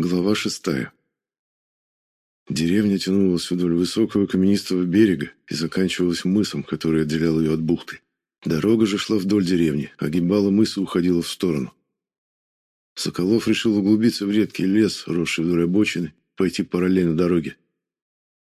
Глава шестая. Деревня тянулась вдоль высокого каменистого берега и заканчивалась мысом, который отделял ее от бухты. Дорога же шла вдоль деревни, огибала мыс и уходила в сторону. Соколов решил углубиться в редкий лес, росший вдоль обочины, пойти параллельно дороге.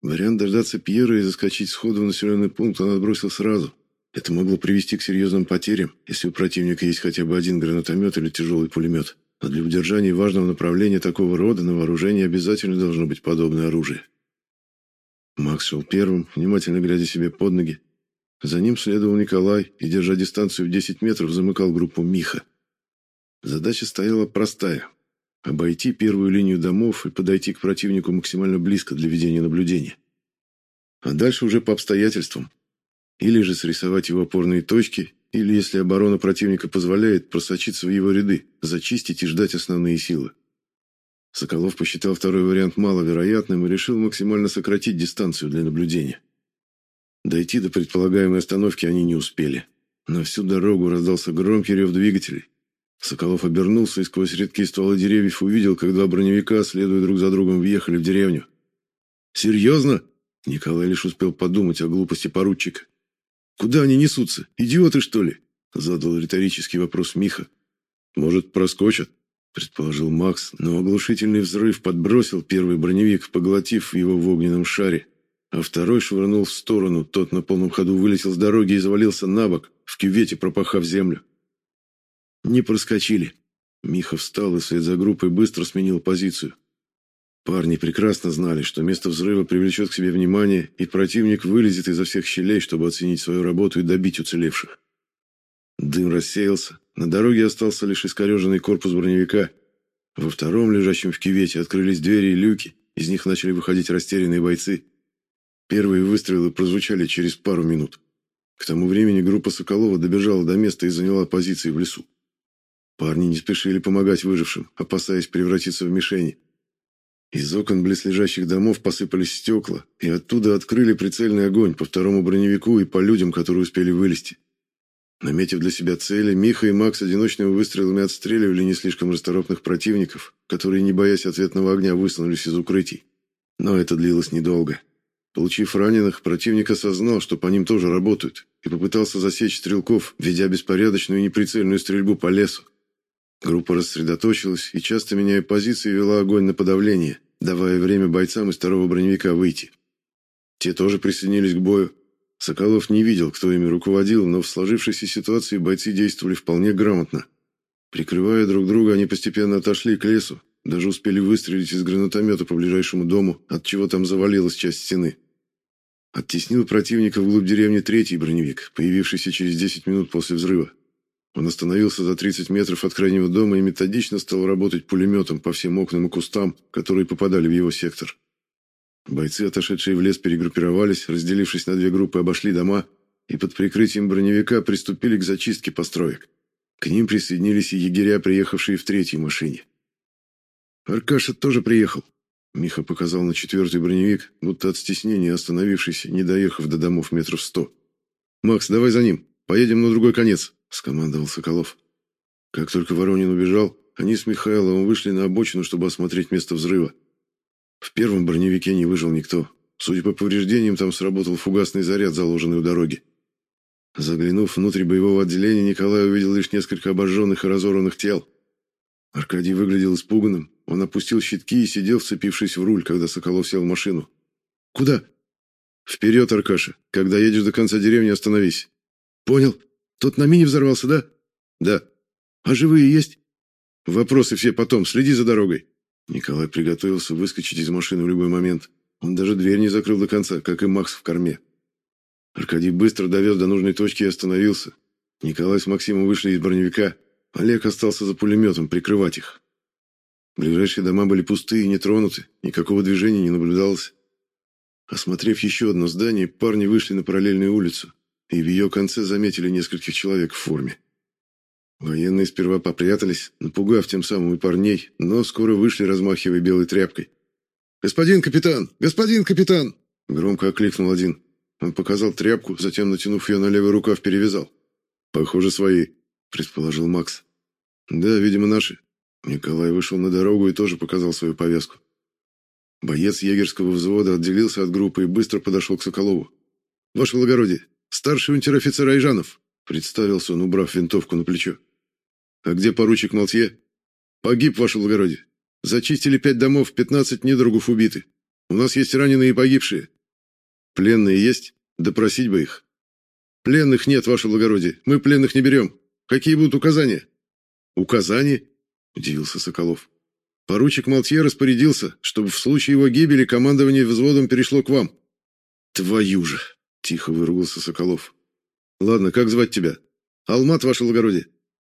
Вариант дождаться Пьера и заскочить сходу в населенный пункт он отбросил сразу. Это могло привести к серьезным потерям, если у противника есть хотя бы один гранатомет или тяжелый пулемет. Но для удержания важного направления такого рода на вооружении обязательно должно быть подобное оружие. Макс шел первым, внимательно глядя себе под ноги. За ним следовал Николай и, держа дистанцию в 10 метров, замыкал группу Миха. Задача стояла простая – обойти первую линию домов и подойти к противнику максимально близко для ведения наблюдения. А дальше уже по обстоятельствам. Или же срисовать его опорные точки или, если оборона противника позволяет, просочиться в его ряды, зачистить и ждать основные силы. Соколов посчитал второй вариант маловероятным и решил максимально сократить дистанцию для наблюдения. Дойти до предполагаемой остановки они не успели. На всю дорогу раздался громкий рев двигателей. Соколов обернулся и сквозь редкие стволы деревьев увидел, как два броневика, следуя друг за другом, въехали в деревню. «Серьезно?» Николай лишь успел подумать о глупости поручика. Куда они несутся? Идиоты, что ли? Задал риторический вопрос Миха. Может, проскочат? Предположил Макс, но оглушительный взрыв подбросил первый броневик, поглотив его в огненном шаре, а второй швырнул в сторону. Тот на полном ходу вылетел с дороги и завалился на бок, в кювете пропахав землю. Не проскочили. Миха встал и вслед за группой быстро сменил позицию. Парни прекрасно знали, что место взрыва привлечет к себе внимание, и противник вылезет изо всех щелей, чтобы оценить свою работу и добить уцелевших. Дым рассеялся, на дороге остался лишь искореженный корпус броневика. Во втором, лежащем в кювете, открылись двери и люки, из них начали выходить растерянные бойцы. Первые выстрелы прозвучали через пару минут. К тому времени группа Соколова добежала до места и заняла позиции в лесу. Парни не спешили помогать выжившим, опасаясь превратиться в мишени. Из окон близлежащих домов посыпались стекла, и оттуда открыли прицельный огонь по второму броневику и по людям, которые успели вылезти. Наметив для себя цели, Миха и Макс одиночными выстрелами отстреливали не слишком расторопных противников, которые, не боясь ответного огня, высунулись из укрытий. Но это длилось недолго. Получив раненых, противник осознал, что по ним тоже работают, и попытался засечь стрелков, ведя беспорядочную и неприцельную стрельбу по лесу. Группа рассредоточилась и, часто меняя позиции, вела огонь на подавление, давая время бойцам из второго броневика выйти. Те тоже присоединились к бою. Соколов не видел, кто ими руководил, но в сложившейся ситуации бойцы действовали вполне грамотно. Прикрывая друг друга, они постепенно отошли к лесу, даже успели выстрелить из гранатомета по ближайшему дому, от чего там завалилась часть стены. Оттеснил противника вглубь деревни третий броневик, появившийся через 10 минут после взрыва. Он остановился за 30 метров от крайнего дома и методично стал работать пулеметом по всем окнам и кустам, которые попадали в его сектор. Бойцы, отошедшие в лес, перегруппировались, разделившись на две группы, обошли дома и под прикрытием броневика приступили к зачистке построек. К ним присоединились и егеря, приехавшие в третьей машине. «Аркаша тоже приехал», — Миха показал на четвертый броневик, будто от стеснения остановившийся, не доехав до домов метров сто. «Макс, давай за ним, поедем на другой конец» скомандовал Соколов. Как только Воронин убежал, они с Михайловым вышли на обочину, чтобы осмотреть место взрыва. В первом броневике не выжил никто. Судя по повреждениям, там сработал фугасный заряд, заложенный у дороги. Заглянув внутрь боевого отделения, Николай увидел лишь несколько обожженных и разорванных тел. Аркадий выглядел испуганным. Он опустил щитки и сидел, вцепившись в руль, когда Соколов сел в машину. «Куда?» «Вперед, Аркаша. Когда едешь до конца деревни, остановись». «Понял. Тот на мине взорвался, да? Да. А живые есть? Вопросы все потом, следи за дорогой. Николай приготовился выскочить из машины в любой момент. Он даже дверь не закрыл до конца, как и Макс в корме. Аркадий быстро довез до нужной точки и остановился. Николай с Максимом вышли из броневика. Олег остался за пулеметом прикрывать их. Ближайшие дома были пустые и не тронуты, никакого движения не наблюдалось. Осмотрев еще одно здание, парни вышли на параллельную улицу и в ее конце заметили нескольких человек в форме. Военные сперва попрятались, напугав тем самым и парней, но скоро вышли, размахивая белой тряпкой. «Господин капитан! Господин капитан!» Громко окликнул один. Он показал тряпку, затем, натянув ее на левый рукав, перевязал. «Похоже, свои», — предположил Макс. «Да, видимо, наши. Николай вышел на дорогу и тоже показал свою повязку. Боец егерского взвода отделился от группы и быстро подошел к Соколову. «Ваше благородие, старший унтер-офицер Айжанов», — представился он, убрав винтовку на плечо. «А где поручик Малтье?» «Погиб, ваше благородие. Зачистили пять домов, пятнадцать недругов убиты. У нас есть раненые и погибшие. Пленные есть? Допросить бы их». «Пленных нет, ваше благородие. Мы пленных не берем. Какие будут указания?» «Указания?» – удивился Соколов. «Поручик Малтье распорядился, чтобы в случае его гибели командование взводом перешло к вам». «Твою же!» – тихо выругался Соколов. «Ладно, как звать тебя? Алмат, ваше благородие».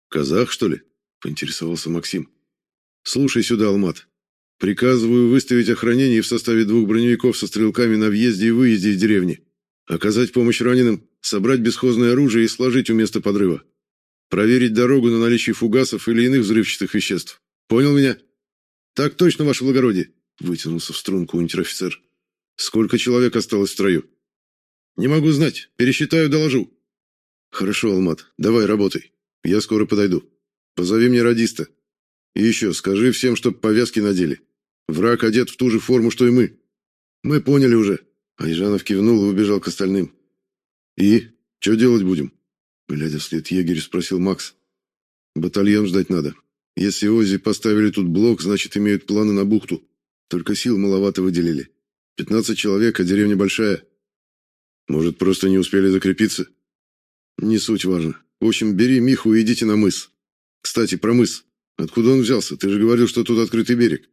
«Казах, что ли?» – поинтересовался Максим. «Слушай сюда, Алмат. Приказываю выставить охранение в составе двух броневиков со стрелками на въезде и выезде из деревни. Оказать помощь раненым, собрать бесхозное оружие и сложить у места подрыва. Проверить дорогу на наличие фугасов или иных взрывчатых веществ. Понял меня? Так точно, ваше благородие, вытянулся в струнку унтер-офицер. Сколько человек осталось в строю? Не могу знать. Пересчитаю, доложу. Хорошо, Алмат, давай работай. Я скоро подойду. Позови мне радиста. И еще скажи всем, чтоб повязки надели. Враг одет в ту же форму, что и мы. Мы поняли уже. Айжанов кивнул и убежал к остальным. И что делать будем? Глядя вслед егерю, спросил Макс. Батальон ждать надо. Если Ози поставили тут блок, значит, имеют планы на бухту. Только сил маловато выделили. Пятнадцать человек, а деревня большая. Может, просто не успели закрепиться? Не суть важно. В общем, бери Миху и идите на мыс. Кстати, про мыс. Откуда он взялся? Ты же говорил, что тут открытый берег.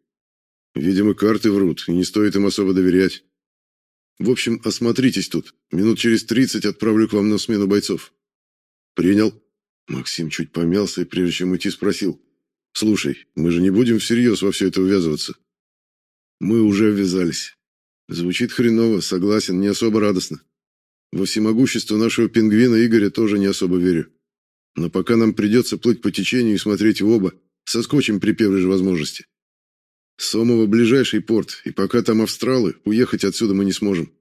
Видимо, карты врут, и не стоит им особо доверять. В общем, осмотритесь тут. Минут через тридцать отправлю к вам на смену бойцов. «Принял». Максим чуть помялся и, прежде чем уйти, спросил. «Слушай, мы же не будем всерьез во все это увязываться?» «Мы уже ввязались. Звучит хреново, согласен, не особо радостно. Во всемогущество нашего пингвина Игоря тоже не особо верю. Но пока нам придется плыть по течению и смотреть в оба, соскочим при первой же возможности. Сомово ближайший порт, и пока там австралы, уехать отсюда мы не сможем».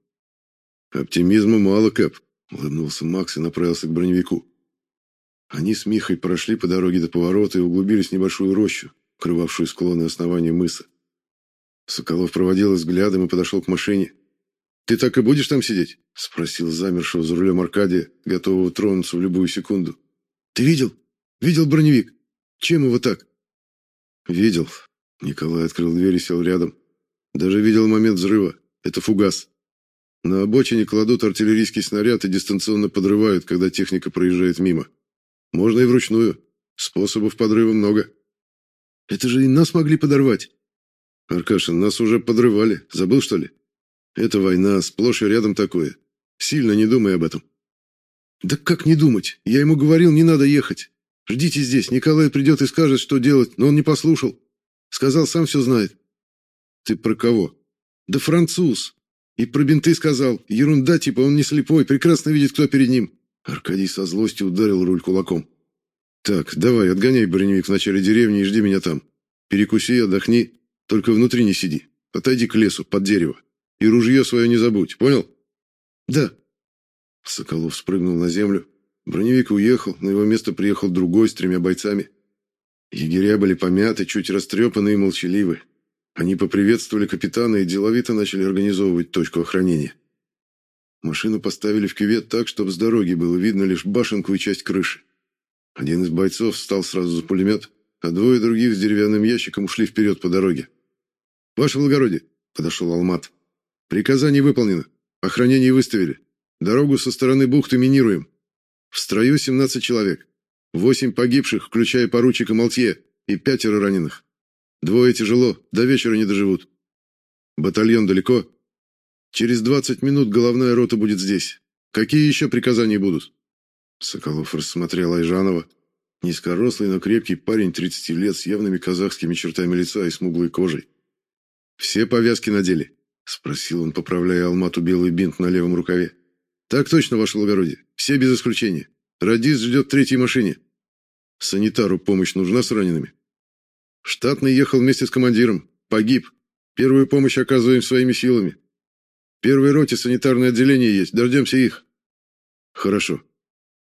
«Оптимизма мало, Кэп», — улыбнулся Макс и направился к броневику. Они с Михой прошли по дороге до поворота и углубились в небольшую рощу, крывавшую склоны основания мыса. Соколов проводил взглядом и подошел к машине. «Ты так и будешь там сидеть?» — спросил замершего за рулем Аркадия, готового тронуться в любую секунду. «Ты видел? Видел броневик? Чем его так?» «Видел». Николай открыл дверь и сел рядом. «Даже видел момент взрыва. Это фугас. На обочине кладут артиллерийский снаряд и дистанционно подрывают, когда техника проезжает мимо. Можно и вручную. Способов подрыва много. Это же и нас могли подорвать. Аркашин, нас уже подрывали. Забыл, что ли? Это война, сплошь и рядом такое. Сильно не думай об этом. Да как не думать? Я ему говорил, не надо ехать. Ждите здесь, Николай придет и скажет, что делать, но он не послушал. Сказал, сам все знает. Ты про кого? Да француз. И про бинты сказал. Ерунда, типа он не слепой, прекрасно видит, кто перед ним. Аркадий со злостью ударил руль кулаком. «Так, давай, отгоняй броневик в начале деревни и жди меня там. Перекуси, отдохни, только внутри не сиди. Отойди к лесу, под дерево. И ружье свое не забудь, понял?» «Да». Соколов спрыгнул на землю. Броневик уехал, на его место приехал другой с тремя бойцами. Егеря были помяты, чуть растрепаны и молчаливы. Они поприветствовали капитана и деловито начали организовывать точку охранения. Машину поставили в кювет так, чтобы с дороги было видно лишь башенку и часть крыши. Один из бойцов встал сразу за пулемет, а двое других с деревянным ящиком ушли вперед по дороге. «Ваше благородие!» — подошел Алмат. «Приказание выполнено. Охранение выставили. Дорогу со стороны бухты минируем. В строю 17 человек. Восемь погибших, включая поручика Малтье, и пятеро раненых. Двое тяжело, до вечера не доживут. Батальон далеко?» Через двадцать минут головная рота будет здесь. Какие еще приказания будут?» Соколов рассмотрел Айжанова. Низкорослый, но крепкий парень 30 лет с явными казахскими чертами лица и смуглой кожей. «Все повязки надели?» — спросил он, поправляя алмату белый бинт на левом рукаве. «Так точно, ваше благородие. Все без исключения. Радист ждет в третьей машине. Санитару помощь нужна с ранеными?» «Штатный ехал вместе с командиром. Погиб. Первую помощь оказываем своими силами первой роте санитарное отделение есть. Дождемся их. Хорошо.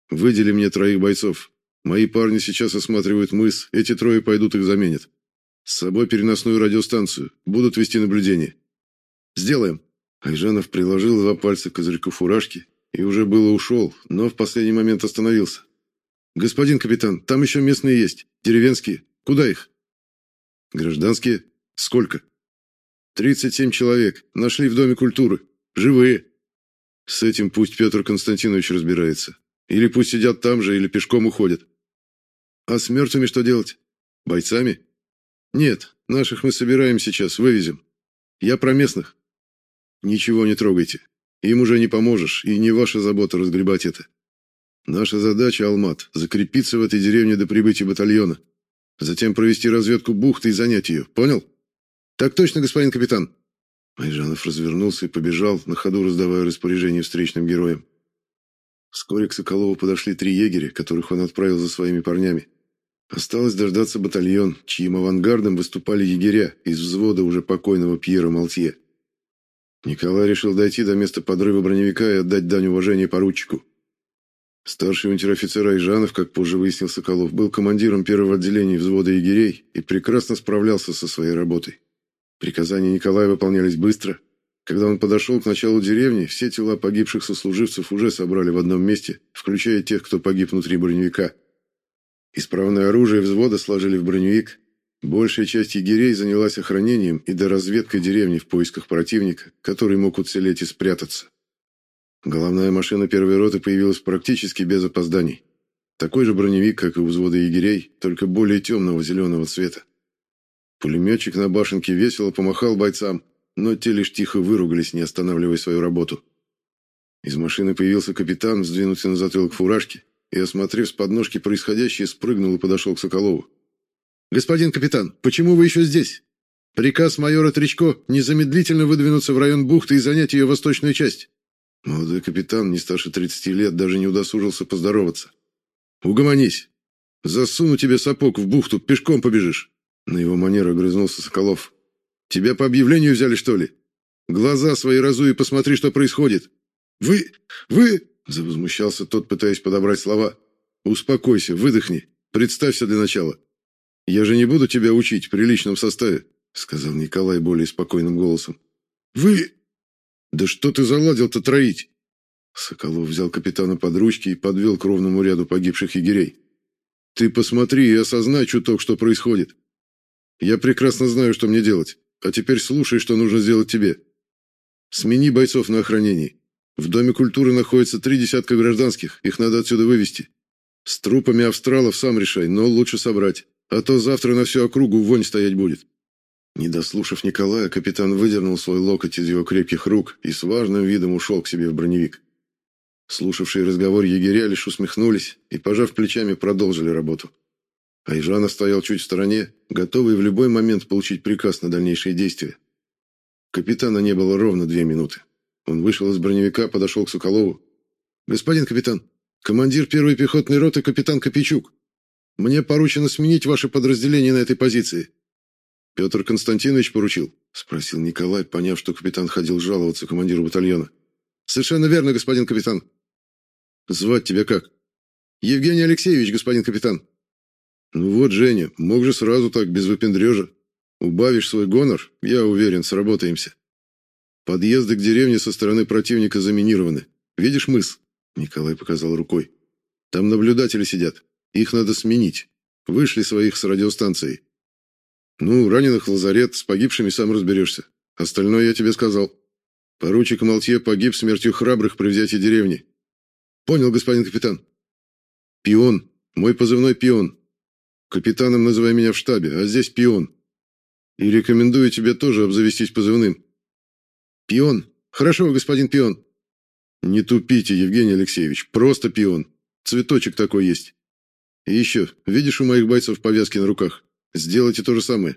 Выдели мне троих бойцов. Мои парни сейчас осматривают мыс, эти трое пойдут их заменят. С собой переносную радиостанцию, будут вести наблюдение. Сделаем. Айжанов приложил два пальца к козырьку фуражки и уже было ушел, но в последний момент остановился. Господин капитан, там еще местные есть, деревенские. Куда их? Гражданские? Сколько? Тридцать семь человек. Нашли в доме культуры. Живые. С этим пусть Петр Константинович разбирается. Или пусть сидят там же, или пешком уходят. А с мертвыми что делать? Бойцами? Нет, наших мы собираем сейчас, вывезем. Я про местных. Ничего не трогайте. Им уже не поможешь, и не ваша забота разгребать это. Наша задача, Алмат, закрепиться в этой деревне до прибытия батальона. Затем провести разведку бухты и занять ее. Понял? Так точно, господин капитан. Майжанов развернулся и побежал, на ходу раздавая распоряжения встречным героям. Вскоре к Соколову подошли три егеря, которых он отправил за своими парнями. Осталось дождаться батальон, чьим авангардом выступали егеря из взвода уже покойного Пьера Малтье. Николай решил дойти до места подрыва броневика и отдать дань уважения поручику. Старший унтер-офицер Айжанов, как позже выяснил Соколов, был командиром первого отделения взвода егерей и прекрасно справлялся со своей работой. Приказания Николая выполнялись быстро. Когда он подошел к началу деревни, все тела погибших сослуживцев уже собрали в одном месте, включая тех, кто погиб внутри броневика. Исправное оружие взвода сложили в броневик. Большая часть егерей занялась охранением и доразведкой деревни в поисках противника, который мог уцелеть и спрятаться. Головная машина первой роты появилась практически без опозданий. Такой же броневик, как и у взвода егерей, только более темного зеленого цвета. Пулеметчик на башенке весело помахал бойцам, но те лишь тихо выругались, не останавливая свою работу. Из машины появился капитан, сдвинутый на затылок фуражки, и, осмотрев с подножки происходящее, спрыгнул и подошел к Соколову. «Господин капитан, почему вы еще здесь? Приказ майора Тричко незамедлительно выдвинуться в район бухты и занять ее восточную часть. Молодой капитан, не старше 30 лет, даже не удосужился поздороваться. «Угомонись! Засуну тебе сапог в бухту, пешком побежишь!» На его манеру огрызнулся Соколов. «Тебя по объявлению взяли, что ли? Глаза свои разуй и посмотри, что происходит!» «Вы... вы...» — завозмущался тот, пытаясь подобрать слова. «Успокойся, выдохни, представься для начала. Я же не буду тебя учить в приличном составе», — сказал Николай более спокойным голосом. «Вы... «Да что ты заладил-то троить?» Соколов взял капитана под ручки и подвел к ровному ряду погибших егерей. «Ты посмотри и осознай чуток, что происходит. Я прекрасно знаю, что мне делать, а теперь слушай, что нужно сделать тебе. Смени бойцов на охранении. В Доме культуры находится три десятка гражданских, их надо отсюда вывести. С трупами австралов сам решай, но лучше собрать, а то завтра на всю округу вонь стоять будет». Не дослушав Николая, капитан выдернул свой локоть из его крепких рук и с важным видом ушел к себе в броневик. Слушавшие разговор егеря лишь усмехнулись и, пожав плечами, продолжили работу. Айжана стоял чуть в стороне, готовый в любой момент получить приказ на дальнейшие действия. Капитана не было ровно две минуты. Он вышел из броневика, подошел к Соколову. «Господин капитан, командир первой пехотной роты капитан Копейчук. Мне поручено сменить ваше подразделение на этой позиции. Петр Константинович поручил? спросил Николай, поняв, что капитан ходил жаловаться командиру батальона. Совершенно верно, господин капитан. Звать тебя как? Евгений Алексеевич, господин капитан. Ну вот, Женя, мог же сразу так без выпендрежа. Убавишь свой гонор, я уверен, сработаемся. Подъезды к деревне со стороны противника заминированы. Видишь мыс? Николай показал рукой. Там наблюдатели сидят. Их надо сменить. Вышли своих с радиостанцией. Ну, раненых в лазарет, с погибшими сам разберешься. Остальное я тебе сказал. Поручик Малтье погиб смертью храбрых при взятии деревни. Понял, господин капитан. Пион. Мой позывной Пион. Капитаном называй меня в штабе, а здесь Пион. И рекомендую тебе тоже обзавестись позывным. Пион. Хорошо, господин Пион. Не тупите, Евгений Алексеевич, просто Пион. Цветочек такой есть. И еще, видишь у моих бойцов повязки на руках? Сделайте то же самое.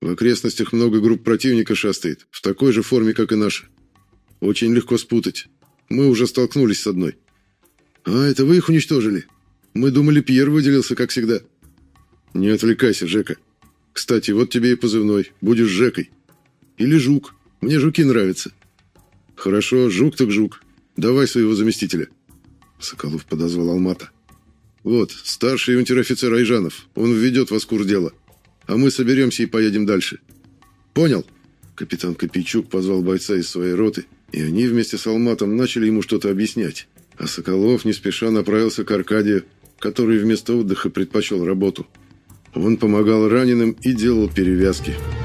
В окрестностях много групп противника шастает, в такой же форме, как и наша. Очень легко спутать. Мы уже столкнулись с одной. А, это вы их уничтожили? Мы думали, Пьер выделился, как всегда. Не отвлекайся, Жека. Кстати, вот тебе и позывной. Будешь Жекой. Или Жук. Мне жуки нравятся. Хорошо, Жук так Жук. Давай своего заместителя. Соколов подозвал Алмата. Вот, старший унтер-офицер Айжанов. Он введет вас в курс дела. А мы соберемся и поедем дальше. Понял?» Капитан Копейчук позвал бойца из своей роты, и они вместе с Алматом начали ему что-то объяснять. А Соколов не спеша направился к Аркадию, который вместо отдыха предпочел работу. Он помогал раненым и делал перевязки. «Перевязки».